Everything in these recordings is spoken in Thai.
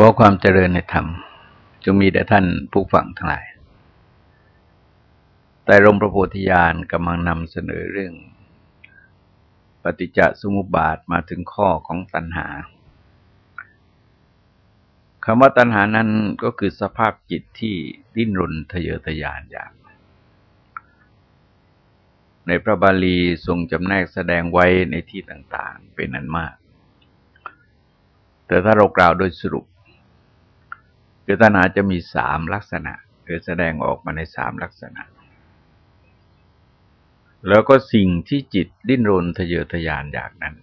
ขอความเจริญในธรรมจงมีแด่ท่านผู้ฟังทั้งหลาย แต่รมพระโพธิญาณกำลังนำเสนอเรื่อง ปฏิจจสมุปบาทมาถึงข้อของตัณหาคำว่าตัณหานั้นก็คือสภาพจิตที่ดิ้นรนทะเยอทะยานอยาก ในพระบาลีทรงจำแนกแสดงไว้ในที่ต่างๆเป็นนันมาก แต่ถ้าเรากล่าวโดยสรุป คือตัณหาจะมีสามลักษณะคือแสดงออกมาในสามลักษณะ แล้วก็สิ่งที่จิตดิ้นรนทะเยอทะยานอยากนั้น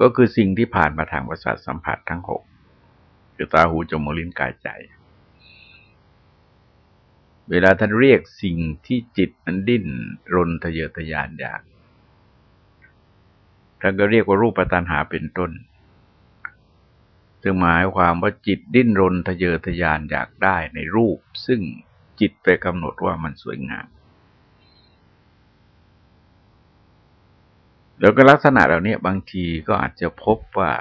ก็คือสิ่งที่ผ่านมาทางประสาทสัมผัสทั้งหกคือตาหูจมูกลิ้นกายใจ เวลาท่านเรียกสิ่งที่จิตมันดิ้นรนทะเยอทะยานอยากท่านก็เรียกว่ารูปตัณหาเป็นต้น ซึ่งหมายความว่าจิตดิ้นรนทะเยอทะยานอยากได้ในรูป ซึ่งจิตไปกำหนดว่ามันสวยงาม แล้วก็ลักษณะเหล่านี้บางทีก็อาจจะพบว่า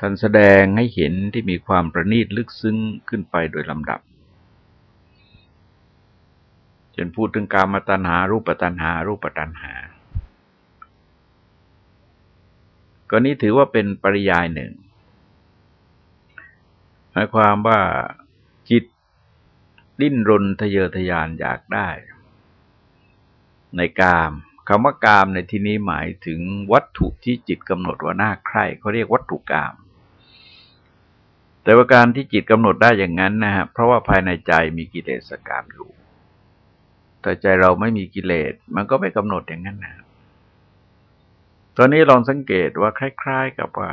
ท่านแสดงให้เห็นที่มีความประณีตลึกซึ้งขึ้นไปโดยลำดับเช่นพูดถึงการมาตัญหารูปตัญหา รูปตัญหา ก็นี้ถือว่าเป็นปริยายหนึ่ง หมายความว่าจิตดิ้นรนทะเยอทะยานอยากได้ ในกามคำว่ากามในที่นี้หมายถึงวัตถุที่จิตกำหนดว่าน่าใคร่เขาเรียกวัตถุกาม แต่ว่าการที่จิตกำหนดได้อย่างนั้นนะฮะเพราะว่าภายในใจมีกิเลสกามอยู่แต่ใจเราไม่มีกิเลสมันก็ไม่กำหนดอย่างนั้นนะ ตอนนี้ลองสังเกตว่าคล้ายๆกับว่า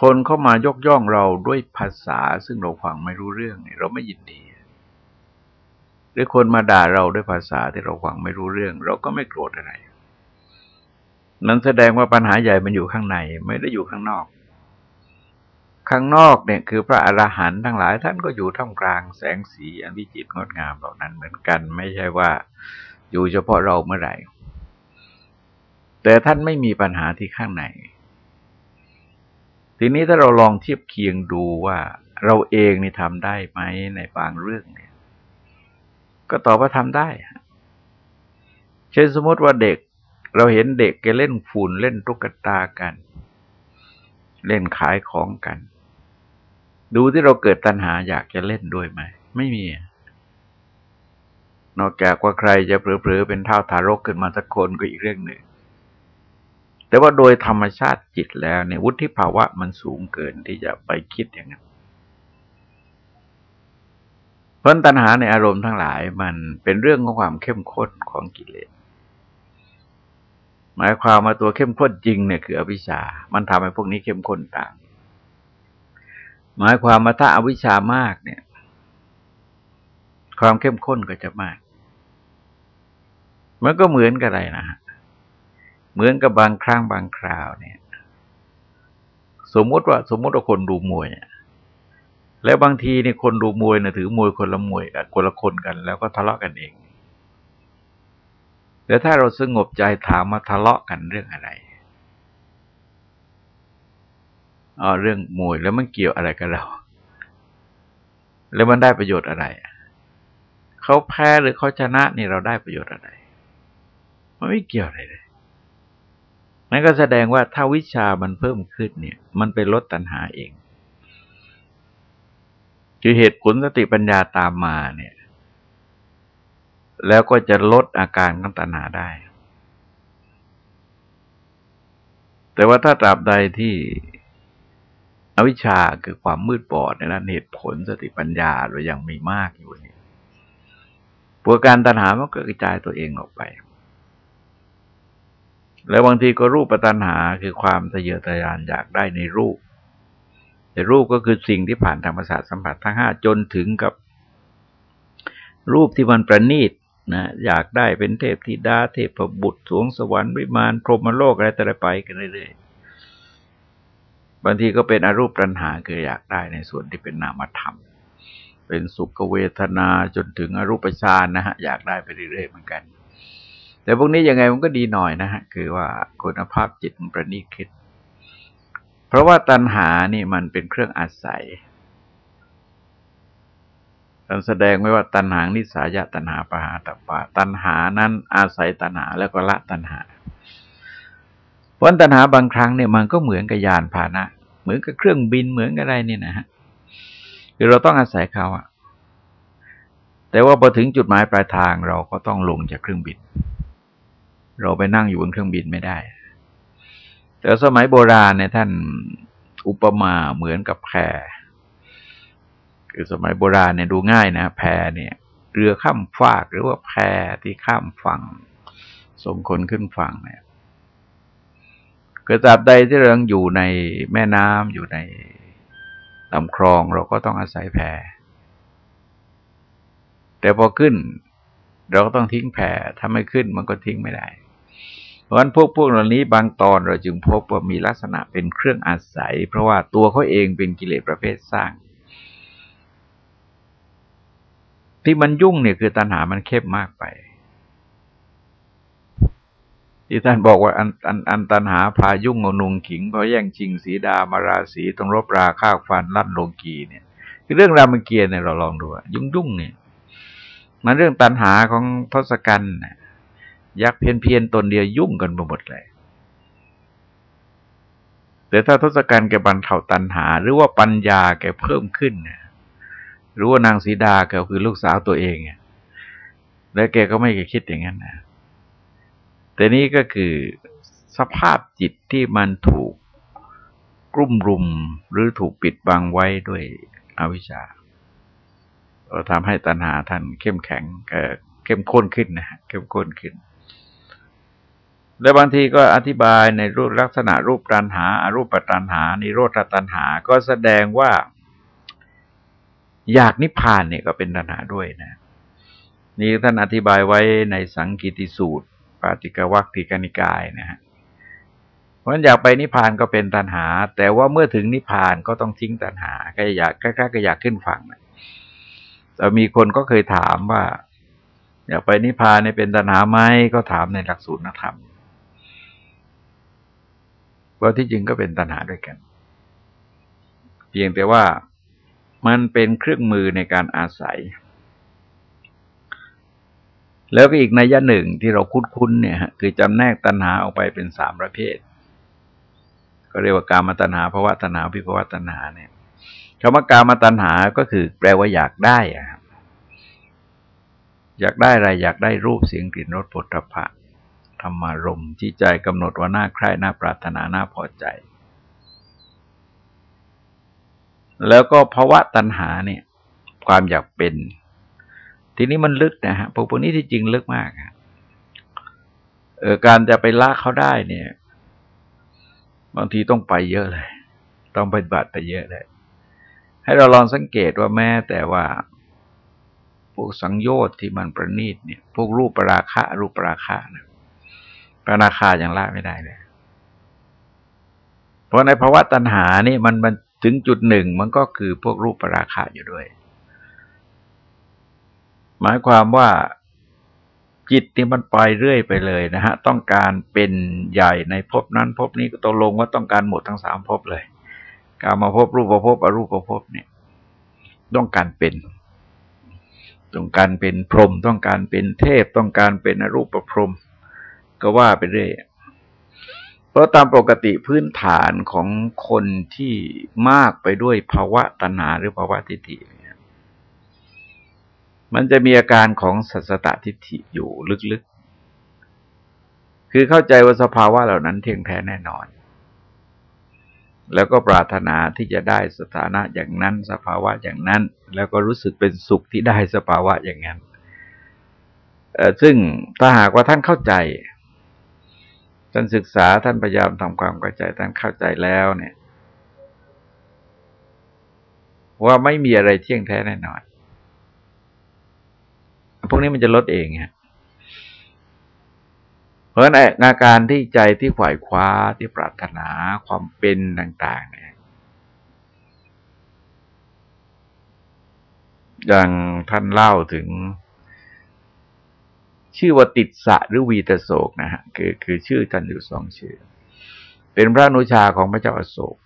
คนเข้ามายกย่องเราด้วยภาษาซึ่งเราฟังไม่รู้เรื่องเราไม่ยินดี หรือคนมาด่าเราด้วยภาษาที่เราฟังไม่รู้เรื่อง เราก็ไม่โกรธอะไรนั้นแสดงว่าปัญหาใหญ่มันอยู่ข้างในไม่ได้อยู่ข้างนอก ข้างนอกเนี่ยคือพระอรหันต์ทั้งหลายท่านก็อยู่ท่ามกลางแสงสีอันวิจิตรงดงามเหล่านั้นเหมือนกัน ไม่ใช่ว่าอยู่เฉพาะเราเมื่อไหร่ แต่ท่านไม่มีปัญหาที่ข้างใน ทีนี้ถ้าเราลองเทียบเคียงดูว่าเราเองนี่ทำได้ไหมในบางเรื่องเนี่ย ก็ตอบว่าทำได้ เช่นสมมติว่าเด็ก เราเห็นเด็กแกเล่นฝุ่นเล่นตุ๊กตากัน เล่นขายของกัน ดูที่เราเกิดตัณหาอยากจะเล่นด้วยไหม ไม่มี นอกจากว่าใครจะเผลอๆเป็นเท่าทารกขึ้นมาสักคนก็อีกเรื่องหนึ่ง แต่ว่าโดยธรรมชาติจิตแล้วเนี่ยวุฒิภาวะมันสูงเกินที่จะไปคิดอย่างนั้นเพราะตัณหาในอารมณ์ทั้งหลายมันเป็นเรื่องของความเข้มข้นของกิเลสหมายความมาตัวเข้มข้นจริงเนี่ยคืออวิชชา มันทำให้พวกนี้เข้มข้นต่ามหมายความมาถ้าอาวิชชามากเนี่ย ความเข้มข้นก็จะมาก มันก็เหมือนกับอะไรนะ เหมือนกับบางครั้งบางคราวเนี่ย สมมติว่าสมมติว่าคนดูมวยแล้วบางทีเนี่ยคนดูมวยเนะถือมวยคนละมวยกันคนละคนกัน แล้วก็ทะเลาะกันเอง แต่ถ้าเราสงบใจถามมาทะเลาะกันเรื่องอะไรอ๋อเรื่องมวยแล้วมันเกี่ยวอะไรกับเรา แล้วมันได้ประโยชน์อะไรเขาแพ้หรือเขาชนะนี่เราได้ประโยชน์อะไร มันไม่เกี่ยวอะไรเลย นั่นก็แสดงว่าถ้าวิชามันเพิ่มขึ้นเนี่ย มันเป็นลดตัณหาเอง คือเหตุผลสติปัญญาตามมาเนี่ย แล้วก็จะลดอาการของตัณหาได้ แต่ว่าถ้าตราบใดที่อวิชชาคือความมืดบอดในด้านเหตุผลสติปัญญาเรายังมีมากอยู่เนี่ยปวการตัณหามันก็กระจายตัวเองออกไป แล้วบางทีก็รูปปัญหาคือความทะเยอทะยานอยากได้ในรูป แต่รูปก็คือสิ่งที่ผ่านธรรมศาสตร์สัมผัสทั้งห้าจนถึงกับ รูปที่มันประณีตนะอยากได้เป็นเทพธิดาเทพบุตรสวงสวรรค์วิมานพรหมโลกอะไรแต่ละไปกันเรื่อยๆบางทีก็เป็นอรูปปัญหาคืออยากได้ในส่วนที่เป็นนามธรรม เป็นสุขเวทนาจนถึงอรูปฌานนะฮะอยากได้ไปเรื่อยๆเหมือนกัน แต่พวกนี้ยังไงมันก็ดีหน่อยนะฮะ คือว่าคุณภาพจิตมันประณีตขึ้นเพราะว่าตัณหานี่มันเป็นเครื่องอาศัยท่านแสดงไว้ว่าตัณหานิสายะตัณหาปะหาตปาตัณหานั้นอาศัยตัณหาแล้วก็ละตัณหาเพราะตัณหาบางครั้งเนี่ยมันก็เหมือนกับยานพาหนะ เหมือนกับเครื่องบินเหมือนกับอะไรเนี่ยนะฮะคือเราต้องอาศัยเขาอะแต่ว่าพอถึงจุดหมายปลายทางเราก็ต้องลงจากเครื่องบิน เราไปนั่งอยู่บนเครื่องบินไม่ได้ แต่สมัยโบราณเนี่ยท่านอุปมาเหมือนกับแพคือสมัยโบราณเนี่ยดูง่ายนะแพเนี่ย เรือข้ามฟากหรือว่าแพที่ข้ามฝั่งส่งคนขึ้นฝั่งเนี่ยกระจับใดที่เราอยู่ในแม่น้ำอยู่ในลำคลองเราก็ต้องอาศัยแพแต่พอขึ้น เราก็ต้องทิ้งแพถ้าไม่ขึ้นมันก็ทิ้งไม่ได้ ราะฉะนั้นพวกพวกเหล่านี้บางตอนเราจึงพบว่ามีลักษณะเป็นเครื่องอาศัย เพราะว่าตัวเขาเองเป็นกิเลสประเภทสร้าง ที่มันยุ่งเนี่ยคือตัณหามันเข้มมากไป ที่ท่านบอกว่าอันอันอันตัณหาพายุ่งงนุงขิงเพราะแย่งชิงสีดามาราสีต้องรบราข้าวฟันลั่นโลกีเนี่ยคือเรื่องรามเกียรติเนี่ยเราลองดูยุ่งยุ่งเนี่ย มันเรื่องตัณหาของทศกัณฐ์ยั กษ์เพียนเพียนตนเดียวยุ่งกันไปหมดเลย แต่ถ้าทศกัณฐ์แกบรรเทาตัณหา หรือว่าปัญญาแกเพิ่มขึ้นเนี่ยรู้ว่านางสีดาแกคือลูกสาวตัวเองแล้วแกก็ไม่เคยคิดอย่างนั้นนะแต่นี้ก็คือสภาพจิตที่มันถูกกลุ่มรุมหรือถูกปิดบังไว้ด้วยอวิชชาเราทำให้ตัณหาท่านเข้มแข็งเข้มข้นขึ้นนะฮะเข้มข้นขึ้น และบางทีก็อธิบายในรูปลักษณะรูปตัณหาอารูปตัณหา นิโรธตัณหา ก็แสดงว่า อยากนิพพานเนี่ยก็เป็นตัณหาด้วยนะ นี่ท่านอธิบายไว้ในสังกิติสูตร ปาติกวัคติกนิกายนะฮะเพราะอยากไปนิพพานก็เป็นตัณหา แต่ว่าเมื่อถึงนิพพานก็ต้องทิ้งตัณหาก็อยากกล้ๆก็อยากขึ้นฝั่งนะแต่มีคนก็เคยถามว่า อยากไปนิพพานเนี่ยเป็นตัณหาไหมก็ถามในหลักสูตรนักธรรม ว่าที่จริงก็เป็นตัณหาด้วยกัน เพียงแต่ว่ามันเป็นเครื่องมือในการอาศัย แล้วก็อีกนัยหนึ่งที่เราคุ้นๆเนี่ยคือจำแนกตัณหาออกไปเป็นสามประเภท ก็เรียกว่าการมาตัณหาภาวะตัณหาวิภาวะตัณหาเนี่ยคำว่าการมาตัณหาก็คือแปลว่าอยากได้อะอยากได้อะไรอยากได้รูปเสียงกลิ่นรสผลพระ ธรรมารมที่ใจกำหนดว่าน่าใคร่น่าปรารถนาน่าพอใจ แล้วก็ภาวะตัณหาเนี่ย ความอยากเป็น ทีนี้มันลึกนะฮะพวกนี้ที่จริงลึกมากเออการจะไปละเขาได้เนี่ย บางทีต้องไปเยอะเลย ต้องปฏิบัติไปเยอะเลย ให้เราลองสังเกตว่าแม้แต่ว่าพวกสังโยชน์ที่มันประณีตเนี่ย พวกรูปปราคะ รูปปราคะนะ ปราคาอย่างละไม่ได้เลยเพราะในภาวะตัณหานี่มันมันถึงจุดหนึ่งมันก็คือพวกรูปปราคาอยู่ด้วย หมายความว่าจิตนี่มันไปเรื่อยไปเลยนะฮะ ต้องการเป็นใหญ่ในภพนั้นภพนี้ก็ตกลงว่าต้องการหมดทั้งสามภพเลย การมาพบรูปภพอรูปภพเนี่ย ต้องการเป็น ต้องการเป็นพรหมต้องการเป็นเทพต้องการเป็นอรูปพรหม ก็ว่าไปเรื่อยเพราะตามปกติพื้นฐานของคนที่มากไปด้วยภาวะตัณหาหรือภาวะทิฏฐิมันจะมีอาการของสัสตทิฏฐิอยู่ลึกๆ คือเข้าใจว่าสภาวะเหล่านั้นเที่ยงแท้แน่นอน แล้วก็ปรารถนาที่จะได้สถานะอย่างนั้น สภาวะอย่างนั้น แล้วก็รู้สึกเป็นสุขที่ได้สภาวะอย่างนั้นซึ่งถ้าหากว่าท่านเข้าใจ ท่านศึกษาท่านพยายามทำความเข้าใจท่านเข้าใจแล้วเนี่ย ว่าไม่มีอะไรเที่ยงแท้แน่นอนพวกนี้มันจะลดเองฮะเพราะฉะนั้นอาการที่ใจที่ขวายคว้าที่ปรารถนาความเป็นต่าง ๆ เนี่ย อย่างท่านเล่าถึง ชื่อว่าติดสะหรือวีตโศกนะฮะคือคือชื่อท่านอยู่สองชื่อ เป็นพระนุชาของพระเจ้าอโศก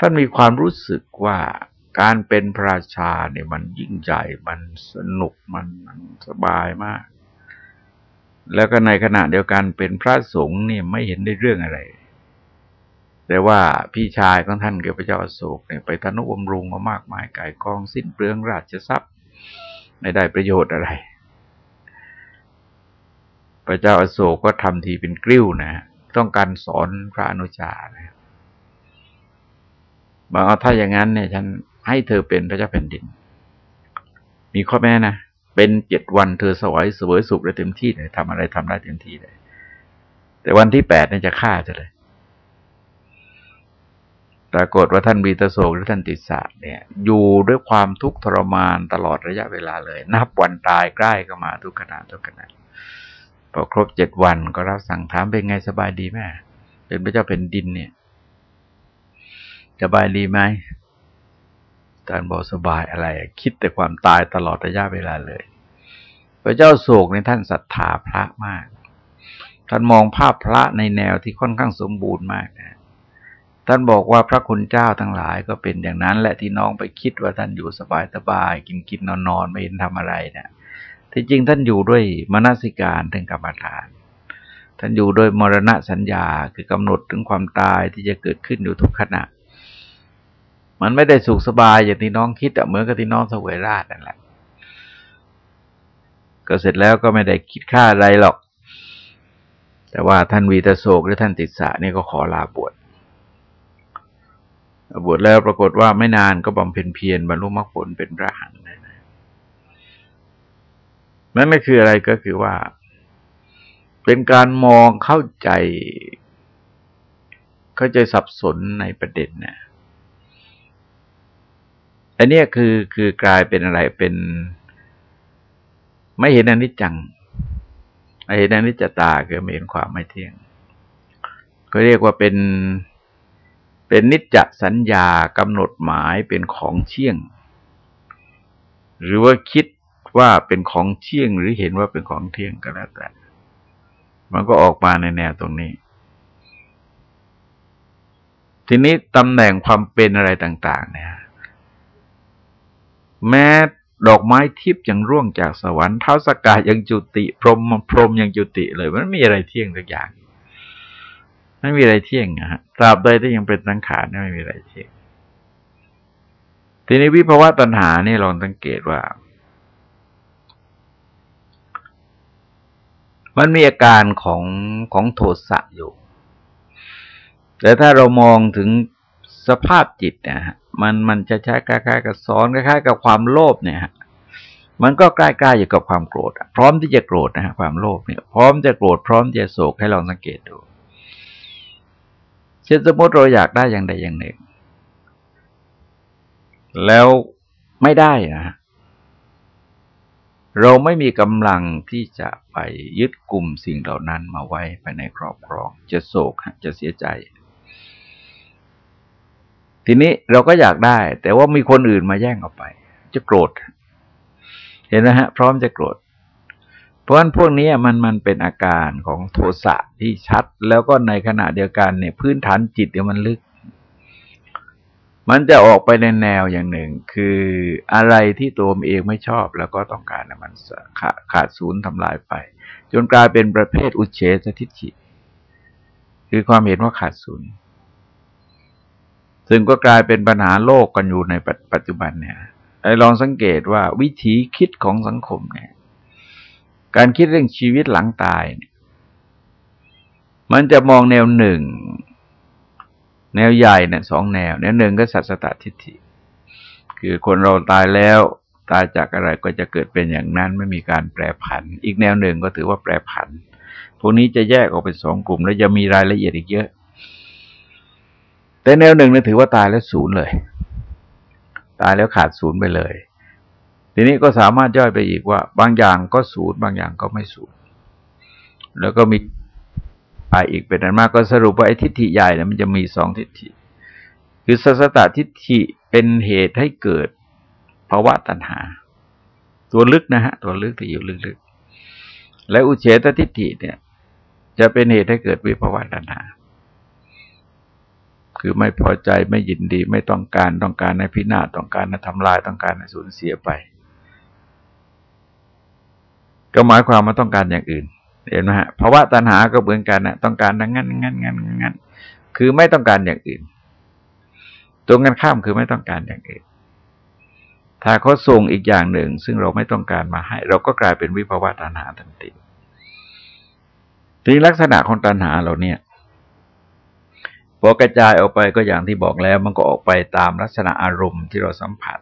ท่านมีความรู้สึกว่าการเป็นพระราชาเนี่ยมันยิ่งใหญ่มันสนุกมันมันสบายมาก แล้วก็ในขณะเดียวกันเป็นพระสงฆ์เนี่ยไม่เห็นได้เรื่องอะไร แต่ว่าพี่ชายของท่านเกี่ยวพระเจ้าอโศกเนี่ยไปทนุบำรุงมามากมายกายกองสิ้นเปลืองราชทรัพย์ ไม่ได้ประโยชน์อะไร พระเจ้าอโศกก็ทำทีเป็นกลิ้วนะต้องการสอนพระอนุชานะบอกเอาถ้าอย่างนั้นเนี่ย ฉันให้เธอเป็นพระเจ้าแผ่นดิน มีข้อแม้นะเป็นเจ็ดวันเธอสวยสวยสุขได้เต็มที่เลยทำอะไรทำได้เต็มที่เลย แต่วันที่แปดเนี่ยจะฆ่าจะเลย ปรากฏว่าท่านวีตโศกหรือท่านติสะเนี่ย อยู่ด้วยความทุกข์ทรมานตลอดระยะเวลาเลย นับวันตายใกล้ก็มาทุกขณะทุกขณะพอครบเจ็ดวันก็รับสั่งถามเป็นไงสบายดีแม่เป็นพระเจ้าแผ่นดินเนี่ย สบายดีไหมท่านบอกสบายอะไร คิดแต่ความตายตลอดระยะเวลาเลย พระเจ้าโศกในท่านศรัทธาพระมาก ท่านมองภาพพระในแนวที่ค่อนข้างสมบูรณ์มากนะ ท่านบอกว่าพระคุณเจ้าทั้งหลายก็เป็นอย่างนั้น แหละที่น้องไปคิดว่าท่านอยู่สบายสบายกินกินนอนนอนไม่เห็นทำอะไรเนะี่ยที่จริงท่านอยู่ด้วยมนสิการถึงกรรมฐาน ท่านอยู่โดยมรณะสัญญาคือกำหนดถึงความตายที่จะเกิดขึ้นอยู่ทุกขณะ มันไม่ได้สุขสบายอย่างที่น้องคิดอะเหมือนกับที่น้องสวยราชนั่นแหละ ก็เสร็จแล้วก็ไม่ได้คิดค่าอะไรหรอก แต่ว่าท่านวีตโศกหรือท่านติสสะนี่ก็ขอลาบวช บวชแล้วปรากฏว่าไม่นานก็บำเพ็ญเพียรบรรลุมรรคผลเป็นพระหันนั่นก็คืออะไรก็คือว่า เป็นการมองเข้าใจ เข้าใจสับสนในประเด็นเนี่ยอันนี้คือคือกลายเป็นอะไรเป็น ไม่เห็นอนิจจังไม่เห็นอนิจจตาคือไม่เห็นความไม่เที่ยง ก็เรียกว่าเป็น เป็นนิจจสัญญากำหนดหมายเป็นของเที่ยง หรือว่าคิดว่าเป็นของเที่ยงหรือเห็นว่าเป็นของเที่ยงก็แล้วแต่ มันก็ออกมาในแนวตรงนี้ ทีนี้ตำแหน่งความเป็นอะไรต่าง ๆ เนี่ย แม้ดอกไม้ทิพย์ยังร่วงจากสวรรค์เท้าสกายังจุติ พรหมพรหมยังจุติเลย มันไม่มีอะไรเที่ยงสักอย่าง ไม่มีอะไรเที่ยงนะฮะตราบใดที่ยังเป็นสังขารไม่มีอะไรเที่ยง ทีนี้วิภาวะตัณหานี่ลองสังเกตว่า มันมีอาการของของโทสะอยู่ แต่ถ้าเรามองถึงสภาพจิตเนี่ยมันมันจะใช้คล้ายๆกับซ้อนคล้ายๆกับความโลภเนี่ยฮะมันก็ใกล้ๆอยู่กับความโกรธ พร้อมที่จะโกรธนะฮะความโลภเนี่ย พร้อมจะโกรธพร้อมจะโศกให้ลองสังเกตดู ช่นสมมติเราอยากได้อย่างใดอย่างหนึ่ง แล้วไม่ได้นะเราไม่มีกำลังที่จะไปยึดกลุ่มสิ่งเหล่านั้นมาไว้ภายในครอบครอง จะโศกจะเสียใจ ทีนี้เราก็อยากได้ แต่ว่ามีคนอื่นมาแย่งเอาไป จะโกรธ เห็นไหมฮะ พร้อมจะโกรธ ราะฉะนั้นพวกนี้มันมันเป็นอาการของโทสะที่ชัด แล้วก็ในขณะเดียวกันเนี่ยพื้นฐานจิตเนี่ยมันลึก มันจะออกไปในแนวอย่างหนึ่ง คืออะไรที่ตัวเองไม่ชอบ แล้วก็ต้องการมันขาขาดศูนย์ทำลายไป จนกลายเป็นประเภทอุเฉสทิฏฐิคือความเห็นว่าขาดศูนย์ซึ่งก็กลายเป็นปัญหาโลกกันอยู่ในปัจจุบันเนี่ยไอ้ลองสังเกตว่าวิธีคิดของสังคมเนี่ย การคิดเรื่องชีวิตหลังตายเนี่ยมันจะมองแนวหนึ่ง แนวใหญ่เนี่ยสองแนว แนวหนึ่งก็สัตตทิฏฐิ คือคนเราตายแล้วตายจากอะไรก็จะเกิดเป็นอย่างนั้นไม่มีการแปรผัน อีกแนวหนึ่งก็ถือว่าแปรผัน พวกนี้จะแยกออกเป็นสองกลุ่ม แล้วจะมีรายละเอียดอีกเยอะ แต่แนวหนึ่งเนี่ยถือว่าตายแล้วศูนย์เลย ตายแล้วขาดศูนย์ไปเลย ทีนี้ก็สามารถย่อยไปอีกว่า บางอย่างก็ศูนย์บางอย่างก็ไม่ศูนย์แล้วก็มีไปอีกเป็นอันมากก็สรุปว่าไอ้ทิฏฐิใหญ่เนี่ยมันจะมีสองทิฏฐิ คือสัสตตทิฏฐิเป็นเหตุให้เกิดภาวะตัณหา ตัวลึกนะฮะ ตัวลึกที่อยู่ลึกๆ และอุเฉตทิฏฐิเนี่ย จะเป็นเหตุให้เกิดวิภาวะตัณหา คือไม่พอใจไม่ยินดีไม่ต้องการต้องการในพินาศต้องการในทำลายต้องการในสูญเสียไป ก็หมายความมาต้องการอย่างอื่น เห็นไหมฮะภาวะตัณหาก็เหมือนกันนะต้องการดังนั้นงั้นงั้นงั้นคือไม่ต้องการอย่างอื่น ตรงกันข้ามคือไม่ต้องการอย่างอื่น ถ้าเขาส่งอีกอย่างหนึ่ง ซึ่งเราไม่ต้องการมาให้ เราก็กลายเป็นวิภาวะตัณหาทันทีทีลักษณะของตัณหาเราเนี่ยพอกระจายออกไปก็อย่างที่บอกแล้ว มันก็ออกไปตามลักษณะอารมณ์ที่เราสัมผัส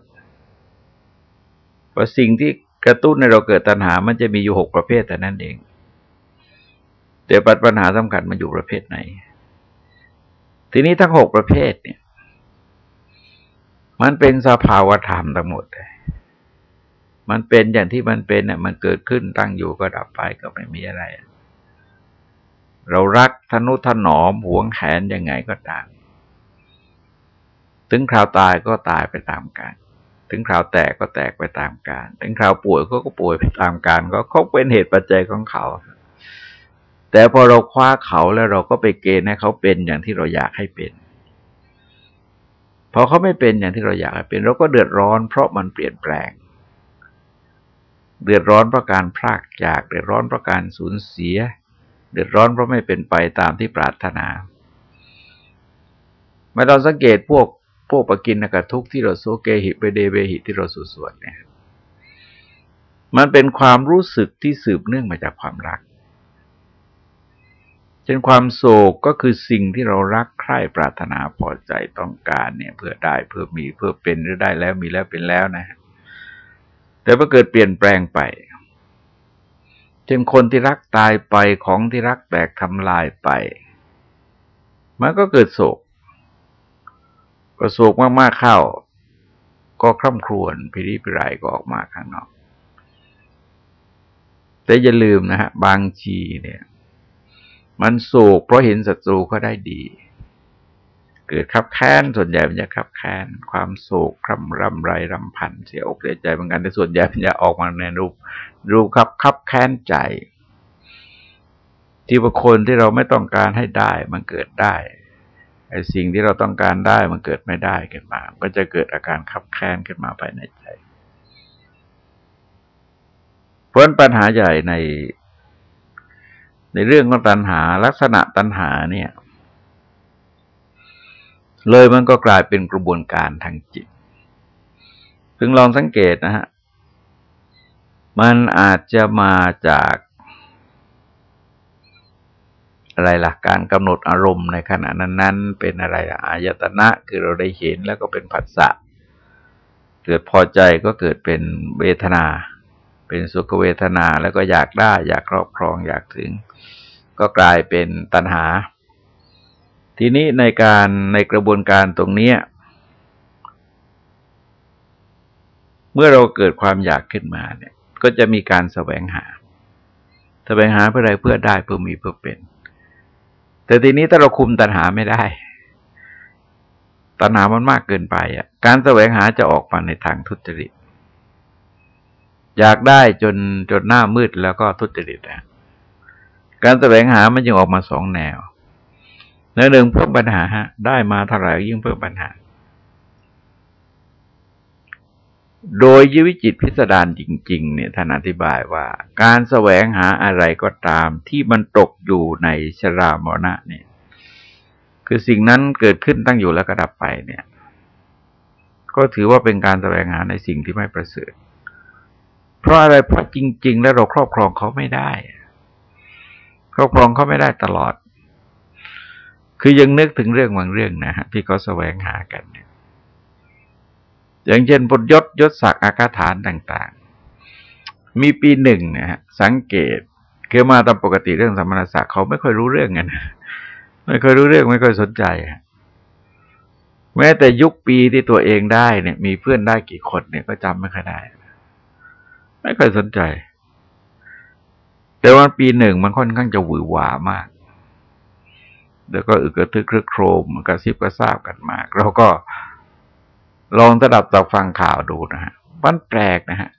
เพราะสิ่งที่ กระตุ้นในเราเกิดตัณหา มันจะมีอยู่หกประเภทแต่นั่นเอง แต่ปัญหาสำคัญมันอยู่ประเภทไหน ทีนี้ทั้งหกประเภทเนี่ย มันเป็นสภาวธรรมทั้งหมดเลยมันเป็นอย่างที่มันเป็นเนี่ยมันเกิดขึ้นตั้งอยู่ก็ดับไปก็ไม่มีอะไร เรารักทนุถนอมหวงแขนยังไงก็ตาม ถึงคราวตายก็ตายไปตามกัน ถึงคราวแตกก็แตกไปตามการ ถึงคราวป่วยก็ก็ป่วยไปตามการก็เขาเป็นเหตุปัจจัยของเขา แต่พอเราคว้าเขาแล้วเราก็ไปเกณฑ์ให้เขาเป็นอย่างที่เราอยากให้เป็นพอเขาไม่เป็นอย่างที่เราอยากให้เป็นเราก็เดือดร้อน เพราะมันเปลี่ยนแปลง เดือดร้อนเพราะการพลากจาก เดือดร้อนเพราะการสูญเสีย เดือดร้อนเพราะไม่เป็นไปตามที่ปรารถนาเมื่อเราสังเกตพวก พวกปกินนกทุกที่เราโซเกหิเปเดเวหิที่เราสสวดเนี่ย มันเป็นความรู้สึกที่สืบเนื่องมาจากความรักเช่นความโศกก็คือสิ่งที่เรารักใคร่ปรารถนาพอใจต้องการเนี่ย เพื่อได้เพื่อมีเพื่อเป็นหรือได้แล้วมีแล้วเป็นแล้วนะ แต่พอเกิดเปลี่ยนแปลงไปเช่นคนที่รักตายไปของที่รักแตกทำลายไป มันก็เกิดโศก ก็โศกมากๆเข้า ก็คร่ำครวญพิริพิไรก็ออกมาข้างนอก แต่อย่าลืมนะฮะ บางทีเนี่ย มันโศกเพราะเห็นศัตรูเขาได้ดี เกิดขับแค้นส่วนใหญ่มันจะขับแค้นความโศกคร่ำรำไรรำพันเสียอกเสียใจเหมือนกันแต่ส่วนใหญ่มันจะออกมาในรูป รูปขับขับแค้นใจที่บุคคลที่เราไม่ต้องการให้ได้มันเกิดได้ ไอ้สิ่งที่เราต้องการได้มันเกิดไม่ได้ขึ้นมา ก็จะเกิดอาการขับแค้นขึ้นมาภายในใจ เพราะปัญหาใหญ่ใน ในเรื่องของตัณหาลักษณะตัณหาเนี่ย เลยมันก็กลายเป็นกระบวนการทางจิตพึงลองสังเกตนะฮะ มันอาจจะมาจาก อะไรล่ะการกำหนดอารมณ์ในขณะนั้นๆ เป็นอะไรอายตนะคือเราได้เห็นแล้วก็เป็นผัสสะเกิดพอใจก็เกิดเป็นเวทนา เป็นสุขเวทนาแล้วก็อยากได้ อยากครอบครองอยากถึง ก็กลายเป็นตัณหา ทีนี้ในการในกระบวนการตรงนี้เมื่อเราเกิดความอยากขึ้นมาเนี่ย ก็จะมีการแสวงหา แสวงหาเพื่ออะไรเพื่อได้เพื่อมีเพื่อเป็น แต่ทีนี้ถ้าเราคุมตัณหาไม่ได้ ตัณหามันมากเกินไปอะ การแสวงหาจะออกมาในทางทุจริต อยากได้จนจนหน้ามืดแล้วก็ทุจริตอะการแสวงหามันยังออกมาสองแนวแนหนึ่งเพิ่มปัญหาฮะ ได้มาเท่าไหร่ยิ่งเพิ่มปัญหา โดยยวิจิตพิสดารจริง ๆ เนี่ยท่านอธิบายว่า การแสวงหาอะไรก็ตามที่มันตกอยู่ในชรามรณะเนี่ย คือสิ่งนั้นเกิดขึ้นตั้งอยู่แล้วก็ดับไปเนี่ย ก็ถือว่าเป็นการแสวงหาในสิ่งที่ไม่ประเสริฐเพราะอะไรเพราะจริง ๆ แล้วเราครอบครองเขาไม่ได้ ครอบครองเขาไม่ได้ตลอด คือยังนึกถึงเรื่องบางเรื่องนะฮะที่เขาแสวงหากันเนี่ย อย่างเช่นบทยศยศศักดิ์อาคาฐานต่างๆ มีปีหนึ่งนะฮะสังเกตเคือมาตามปกติเรื่องสมณศักดิ์เขาไม่ค่อยรู้เรื่องกันไม่ค่อยรู้เรื่องไม่ค่อยสนใจแม้แต่ยุคปีที่ตัวเองได้เนี่ย มีเพื่อนได้กี่คนเนี่ยก็จำไม่ค่อยได้ ไม่ค่อยสนใจ แต่ว่าปีหนึ่งมันค่อนข้างจะหวือหวามากแล้วก็อึกระทึกครึกโครมกระซิบกระซาบกันมาก เราก็ ลองระดับตับฟังข่าวดูนะฮะมันแปลกนะฮะ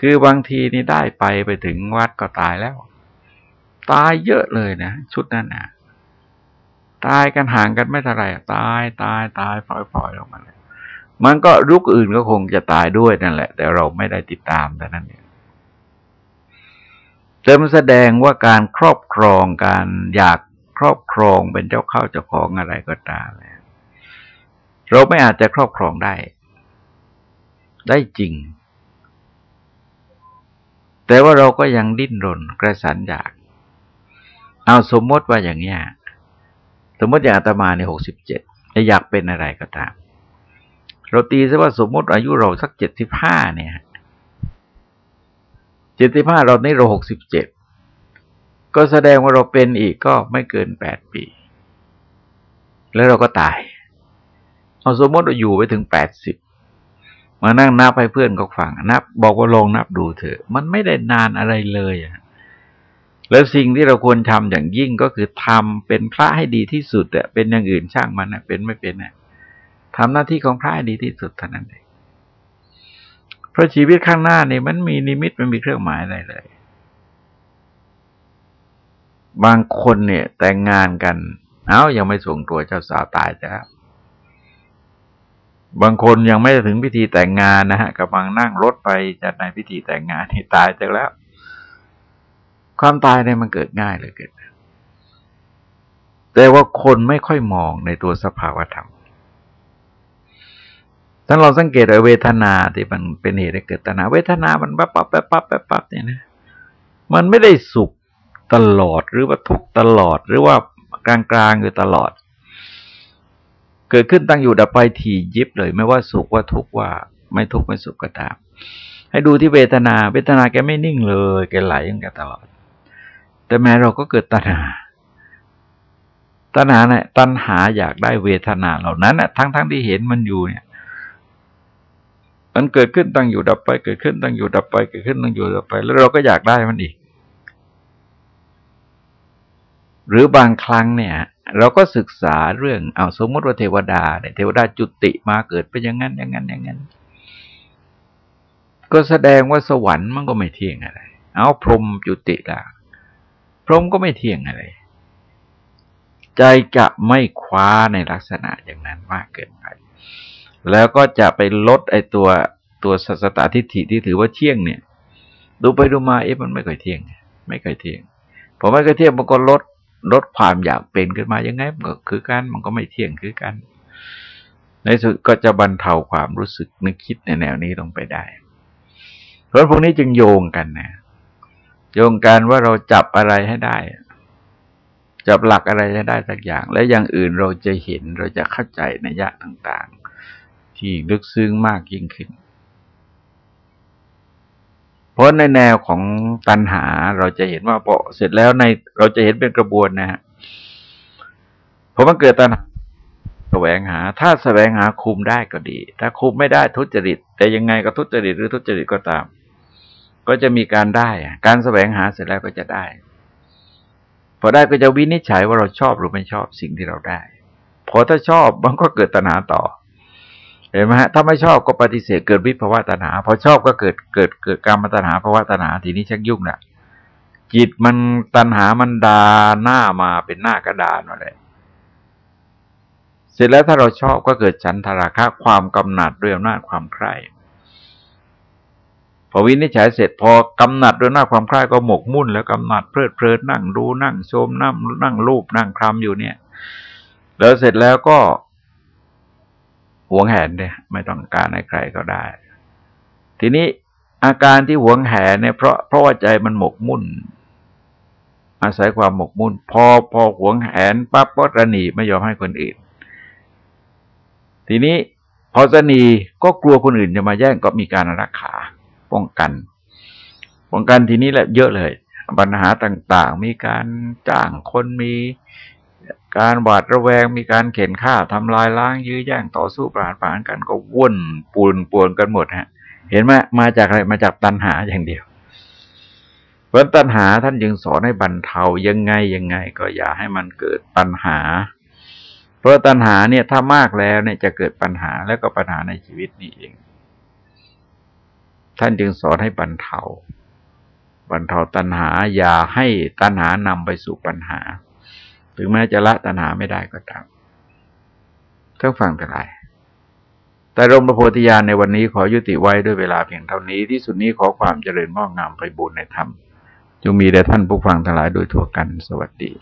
คือบางทีนี่ได้ไปไปถึงวัดก็ตายแล้ว ตายเยอะเลยนะ ชุดนั้นนะตายกันห่างกันไม่เท่าไหร่ตายตายตายปล่อยๆลงมาเลยมันก็รุกอื่นก็คงจะตายด้วยนั่นแหละ แต่เราไม่ได้ติดตามแต่นั้นเองแต่มันแสดงว่าการครอบครองการอยากครอบครองเป็นเจ้าเข้าเจ้าของอะไรก็ตามแล้ว เราไม่อาจจะครอบครองได้ ได้จริง แต่ว่าเราก็ยังดิ้นรนกระสันอยาก เอาสมมติว่าอย่างเนี้ยสมมติอย่างอาตมาในหกสิบเจ็ดจะอยากเป็นอะไรก็ตาม เราตีซะว่าสมมติอายุเราสักเจ็ดสิบห้าเนี่ยเจ็ดสิบห้าเราในเราหกสิบเจ็ดก็แสดงว่าเราเป็นอีกก็ไม่เกินแปดปี แล้วเราก็ตาย เอาสมมติเราอยู่ไปถึงแปดสิบมานั่งนับให้เพื่อนก็ฟังนับ บอกว่าลองนับดูเถอะ มันไม่ได้นานอะไรเลยอะแล้วสิ่งที่เราควรทำอย่างยิ่งก็คือทำเป็นพระให้ดีที่สุดอะเป็นอย่างอื่นช่างมันอะเป็นไม่เป็นอะทำหน้าที่ของพระให้ดีที่สุดเท่านั้นเองเพราะชีวิตข้างหน้าเนี่ยมันมีนิมิตมันมีเครื่องหมายอะไรเลย บางคนเนี่ยแต่งงานกัน เอ้ายังไม่ส่งตัวเจ้าสาวตายจ้ะ บางคนยังไม่ถึงพิธีแต่งงานนะฮะกำลังนั่งรถไปจัดในพิธีแต่งงานที่ตายจากแล้ว ความตายเนี่ยมันเกิดง่ายเลยเกิด แต่ว่าคนไม่ค่อยมองในตัวสภาวธรรมถ้าเราสังเกตเวทนาที่มันเป็นเหตุให้เกิดตัณหาเวทนามันปั๊บปั๊บปั๊บปั๊บปั๊บเนี่ยนะมันไม่ได้สุขตลอดหรือว่าทุกตลอดหรือว่ากลางๆอยู่ตลอด เกิดขึ้นตั้งอยู่ดับไปทียิบเลย ไม่ว่าสุขว่าทุกข์ว่า ไม่ทุกข์ไม่สุขก็ตาม ให้ดูที่เวทนา เวทนาแกไม่นิ่งเลยแกไหลยังแกตลอด แต่แม้เราก็เกิดตัณหาตัณหาเนี่ยตัณหาอยากได้เวทนาเหล่านั้นน่ะทั้งๆที่เห็นมันอยู่เนี่ย มันเกิดขึ้นตั้งอยู่ดับไป เกิดขึ้นตั้งอยู่ดับไป เกิดขึ้นตั้งอยู่ดับไป แล้วเราก็อยากได้มันอีก หรือบางครั้งเนี่ย เราก็ศึกษาเรื่องเอาสมมติว่าเทวดาเนี่ยเทวดาจุติมาเกิดเป็นอย่างนั้นอย่างนั้นอย่างนั้น ก็แสดงว่าสวรรค์มันก็ไม่เที่ยงอะไร เอาพรหมจุติละพรหมก็ไม่เที่ยงอะไร ใจจะไม่คว้าในลักษณะอย่างนั้นมากเกินไป แล้วก็จะไปลดไอ้ตัวตัวสัสตทิฏฐิที่ถือว่าเที่ยงเนี่ย ดูไปดูมาเอ๊ะมันไม่เคยเที่ยง ไม่เคยเที่ยงพอไม่เคยเที่ยงมันก็ลด ลดความอยากเป็นขึ้นมายังไงมันก็คือกันมันก็ไม่เที่ยงคือกัน ในสุดก็จะบรรเทาความรู้สึกนึกคิดในแนวนี้ลงไปได้ เพราะพวกนี้จึงโยงกันนะโยงกันว่าเราจับอะไรให้ได้ จับหลักอะไรให้ได้สักอย่าง และอย่างอื่นเราจะเห็นเราจะเข้าใจในยะต่าง ๆ ที่ลึกซึ้งมากยิ่งขึ้น เพราะในแนวของตัณหาเราจะเห็นว่าพอเสร็จแล้วในเราจะเห็นเป็นกระบวนนะฮะพอมันเกิดตัณหาแสวงหา ถ้าแสวงหาคุมได้ก็ดี ถ้าคุมไม่ได้ทุจริต แต่ยังไงก็ทุจริตหรือทุจริตก็ตาม ก็จะมีการได้ การแสวงหาเสร็จแล้วก็จะได้ พอได้ก็จะวินิจฉัยว่าเราชอบหรือไม่ชอบสิ่งที่เราได้ พอถ้าชอบมันก็เกิดตัณหาต่อ เห็นไหมฮะถ้าไม่ชอบก็ปฏิเสธเกิดวิภาวะตัณหาพอชอบก็เกิดเกิดเกิดกรรมตัณหาภาวะตัณหาทีนี้ชักยุ่งนะจิตมันตัณหามันดาหน้ามาเป็นหน้ากระดานมาเลยเสร็จแล้วถ้าเราชอบก็เกิดฉันทราคะความกำหนัดด้วยอำนาจความใคร่พอวินิจฉัยเสร็จพอกำหนัดด้วยหน้าความใคร่ก็หมกมุ่น แล้วกำหนัดเพลิดเพลินนั่งดูนั่งชมนั่งนั่งรูปนั่งคลำอยู่เนี่ย แล้วเสร็จแล้วก็ หวงแหนเนี่ย ไม่ต้องการให้ใครก็ได้ ทีนี้อาการที่หวงแหนเนี่ยเพราะเพราะว่าใจมันหมกมุ่น อาศัยความหมกมุ่น พอพอหวงแหนปั๊บก็ระหนีไม่ยอมให้คนอื่น ทีนี้พอจะหนีก็กลัวคนอื่นจะมาแย่งก็มีการรักขาป้องกัน ป้องกันทีนี้แหละเยอะเลย ปัญหาต่างๆ มีการจ้างคนมี การหวาดระแวงมีการเข็นฆ่าทำลายล้างยื้อแย่งต่อสู้ประหารผานกันก็วุ่นปูนป่วนกันหมดฮะ เห็นไหมมาจากอะไรมาจากตัณหาอย่างเดียว เพราะตัณหาท่านจึงสอนให้บรรเทายังไงยังไง ก็อย่าให้มันเกิดปัญหา เพราะตัณหาเนี่ยถ้ามากแล้วเนี่ยจะเกิดปัญหาแล้วก็ปัญหาในชีวิตนี่เอง ท่านจึงสอนให้บรรเทาบรรเทาตัณหา อย่าให้ตัณหานำไปสู่ปัญหา ถึงแม้จะละตัณหาไม่ได้ก็ตามท่านฟังแต่ไรแต่รมพระโพธิญาณในวันนี้ขอยุติไว้ด้วยเวลาเพียงเท่านี้ที่สุดนี้ขอความเจริญงอกงามไปบูรณนธรรมจงมีแด่ท่านผู้ฟังทั้งหลายโดยทั่วกันสวัสดี